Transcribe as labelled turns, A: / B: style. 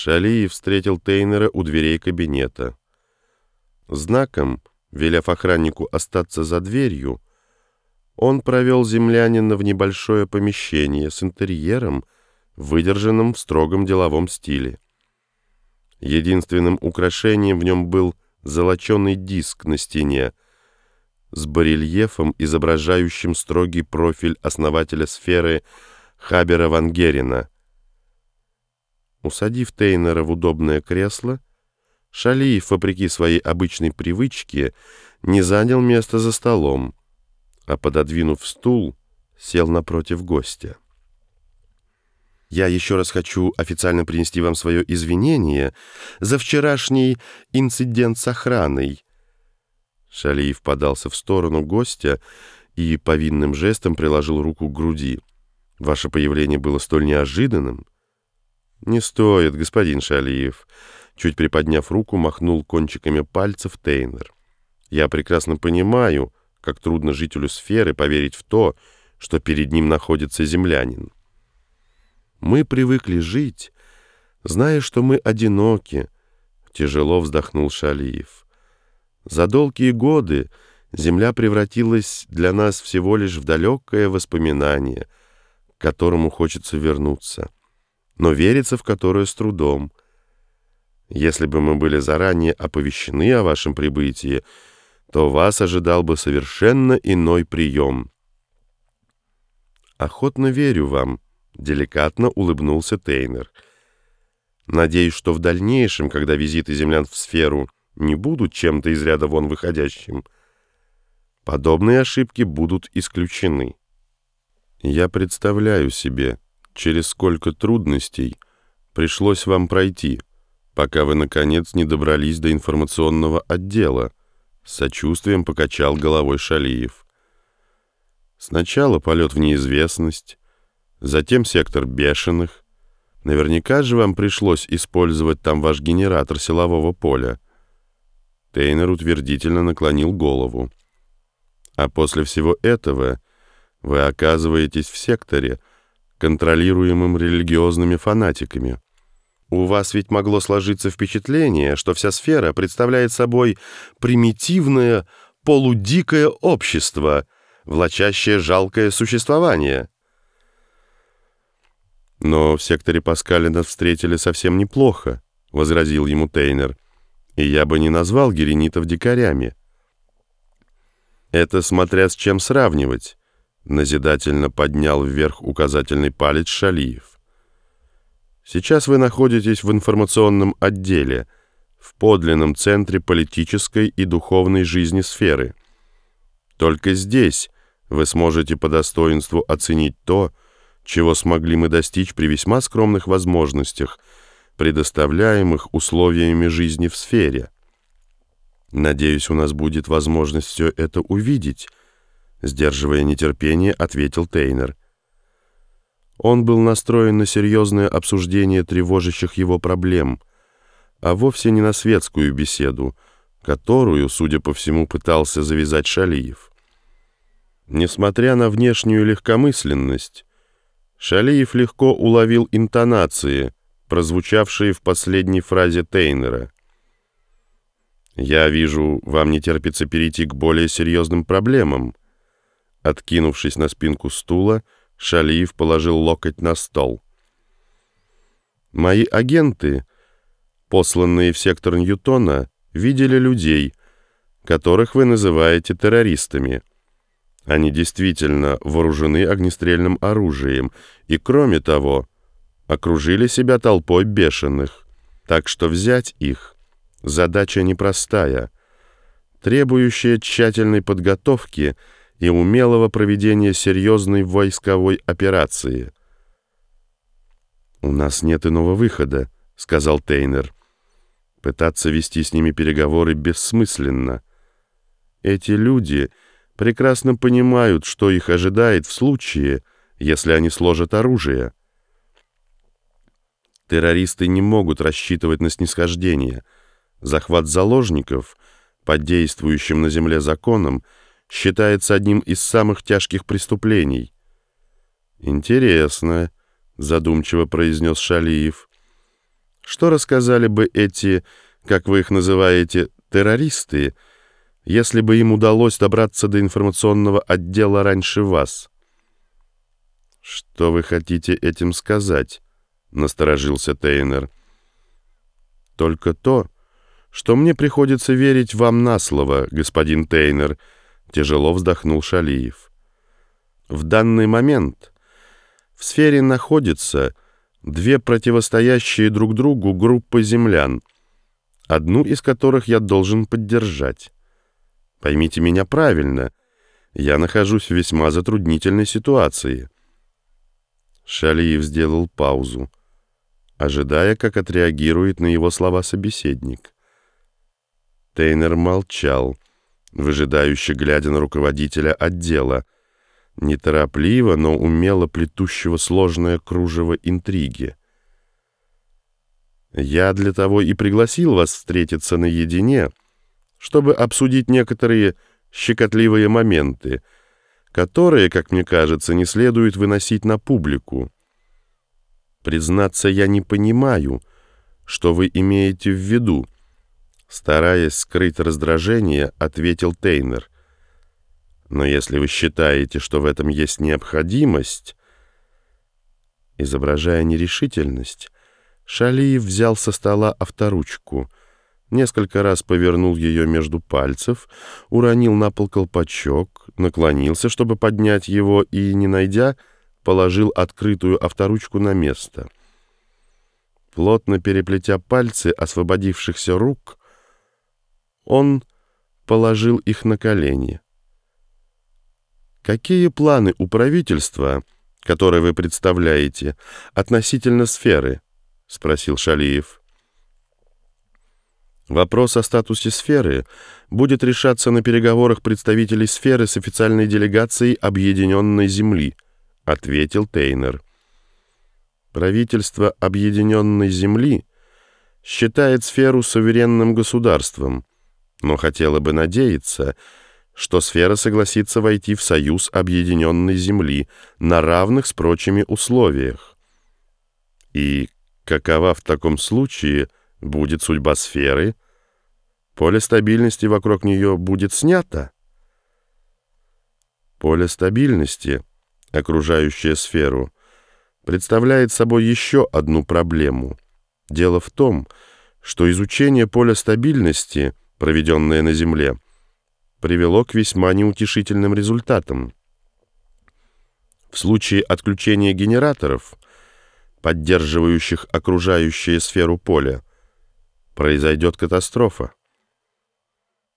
A: Шалиев встретил Тейнера у дверей кабинета. Знаком, велев охраннику остаться за дверью, он провел землянина в небольшое помещение с интерьером, выдержанным в строгом деловом стиле. Единственным украшением в нем был золоченый диск на стене с барельефом, изображающим строгий профиль основателя сферы Хабера Ван Герина. Усадив Тейнера в удобное кресло, Шалиев, вопреки своей обычной привычке, не занял место за столом, а, пододвинув стул, сел напротив гостя. Я еще раз хочу официально принести вам свое извинение за вчерашний инцидент с охраной. Шалиев подался в сторону гостя и повинным жестом приложил руку к груди. Ваше появление было столь неожиданным. Не стоит, господин Шалиев. Чуть приподняв руку, махнул кончиками пальцев Тейнер. Я прекрасно понимаю, как трудно жителю сферы поверить в то, что перед ним находится землянин. Мы привыкли жить, зная, что мы одиноки, тяжело вздохнул Шалиев. За долгие годы земля превратилась для нас всего лишь в далекое воспоминание, к которому хочется вернуться, но верится в которое с трудом. Если бы мы были заранее оповещены о вашем прибытии, то вас ожидал бы совершенно иной прием. Охотно верю вам, Деликатно улыбнулся Тейнер. Надеюсь, что в дальнейшем, когда визиты землян в сферу не будут чем-то из ряда вон выходящим, подобные ошибки будут исключены. Я представляю себе, через сколько трудностей пришлось вам пройти, пока вы, наконец, не добрались до информационного отдела, с сочувствием покачал головой Шалиев. Сначала полет в неизвестность, затем сектор бешеных. Наверняка же вам пришлось использовать там ваш генератор силового поля. Тейнер утвердительно наклонил голову. А после всего этого вы оказываетесь в секторе, контролируемым религиозными фанатиками. У вас ведь могло сложиться впечатление, что вся сфера представляет собой примитивное, полудикое общество, влачащее жалкое существование. «Но в секторе Паскаля нас встретили совсем неплохо», — возразил ему Тейнер. «И я бы не назвал геренитов дикарями». «Это смотря с чем сравнивать», — назидательно поднял вверх указательный палец Шалиев. «Сейчас вы находитесь в информационном отделе, в подлинном центре политической и духовной жизни сферы. Только здесь вы сможете по достоинству оценить то, чего смогли мы достичь при весьма скромных возможностях, предоставляемых условиями жизни в сфере. Надеюсь, у нас будет возможность все это увидеть, сдерживая нетерпение, ответил Тейнер. Он был настроен на серьезное обсуждение тревожащих его проблем, а вовсе не на светскую беседу, которую, судя по всему, пытался завязать Шалиев. Несмотря на внешнюю легкомысленность, Шалиев легко уловил интонации, прозвучавшие в последней фразе Тейнера. «Я вижу, вам не терпится перейти к более серьезным проблемам». Откинувшись на спинку стула, Шалиев положил локоть на стол. «Мои агенты, посланные в сектор Ньютона, видели людей, которых вы называете террористами». Они действительно вооружены огнестрельным оружием и, кроме того, окружили себя толпой бешеных. Так что взять их — задача непростая, требующая тщательной подготовки и умелого проведения серьезной войсковой операции. «У нас нет иного выхода», — сказал Тейнер. «Пытаться вести с ними переговоры бессмысленно. Эти люди — прекрасно понимают, что их ожидает в случае, если они сложат оружие. Террористы не могут рассчитывать на снисхождение. Захват заложников, под действующим на земле законом, считается одним из самых тяжких преступлений. «Интересно», — задумчиво произнес Шалиев. Что рассказали бы эти, как вы их называете, террористы, если бы им удалось добраться до информационного отдела раньше вас? «Что вы хотите этим сказать?» — насторожился Тейнер. «Только то, что мне приходится верить вам на слово, господин Тейнер», — тяжело вздохнул Шалиев. «В данный момент в сфере находятся две противостоящие друг другу группы землян, одну из которых я должен поддержать. Поймите меня правильно, я нахожусь в весьма затруднительной ситуации». Шалиев сделал паузу, ожидая, как отреагирует на его слова собеседник. Тейнер молчал, выжидающе глядя на руководителя отдела, неторопливо, но умело плетущего сложное кружево интриги. «Я для того и пригласил вас встретиться наедине, чтобы обсудить некоторые щекотливые моменты — которые, как мне кажется, не следует выносить на публику. Признаться, я не понимаю, что вы имеете в виду. Стараясь скрыть раздражение, ответил Тейнер. Но если вы считаете, что в этом есть необходимость... Изображая нерешительность, Шалиев взял со стола авторучку — несколько раз повернул ее между пальцев, уронил на пол колпачок, наклонился, чтобы поднять его, и, не найдя, положил открытую авторучку на место. Плотно переплетя пальцы освободившихся рук, он положил их на колени. «Какие планы у правительства, которые вы представляете, относительно сферы?» — спросил Шалиев. Вопрос о статусе сферы будет решаться на переговорах представителей сферы с официальной делегацией Объединенной Земли, ответил Тейнер. Правительство Объединенной Земли считает сферу суверенным государством, но хотело бы надеяться, что сфера согласится войти в союз Объединенной Земли на равных с прочими условиях. И какова в таком случае – будет судьба сферы, поле стабильности вокруг нее будет снято. Поле стабильности, окружающее сферу, представляет собой еще одну проблему. Дело в том, что изучение поля стабильности, проведенное на Земле, привело к весьма неутешительным результатам. В случае отключения генераторов, поддерживающих окружающую сферу поля, произойдет катастрофа.